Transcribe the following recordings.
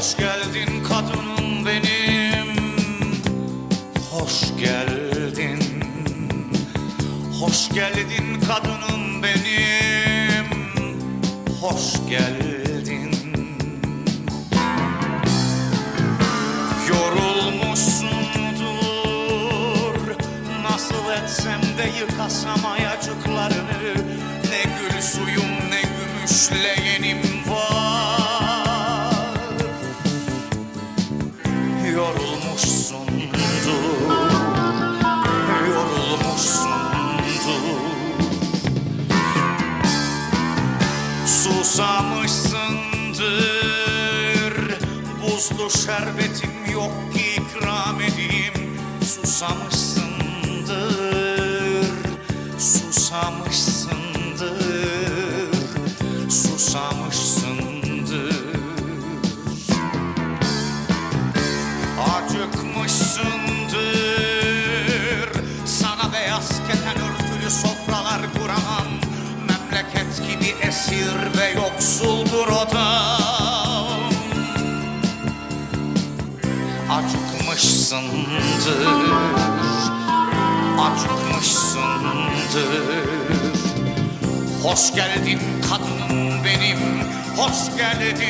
Hoş geldin kadınım benim. Hoş geldin. Hoş geldin kadınım benim. Hoş geldin. Yorulmuşsundur. Nasıl etsem de yıkasam ayacıklar Susamışsındır Buzlu şerbetim yok ki ikram edeyim. Susamışsındır. Susamışsındır. Susamışsındır. Acıkmışsındır Esir ve yoksuldur odam Acıkmışsındır Acıkmışsındır. Hoş geldin kadınım benim Hoş geldin.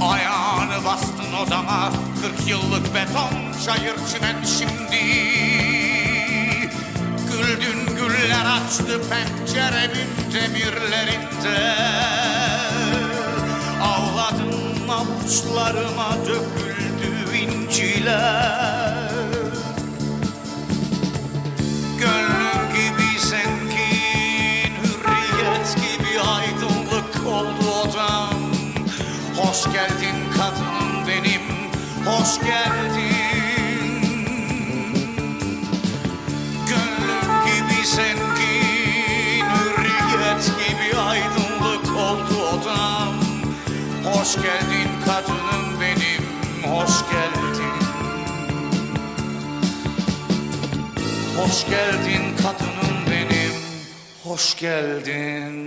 Ayağını bastın odama Kırk yıllık beton çayır çimen şimdi açtı penceremin demirlerinde. Ağladım avuçlarıma döküldü inciler. Gönlüm gibi zengin, hürriyet gibi aydınlık oldu odam. Hoş geldin kadınım benim, hoş geldin Hoş geldin kadınım benim, hoş geldin. Hoş geldin kadınım benim, hoş geldin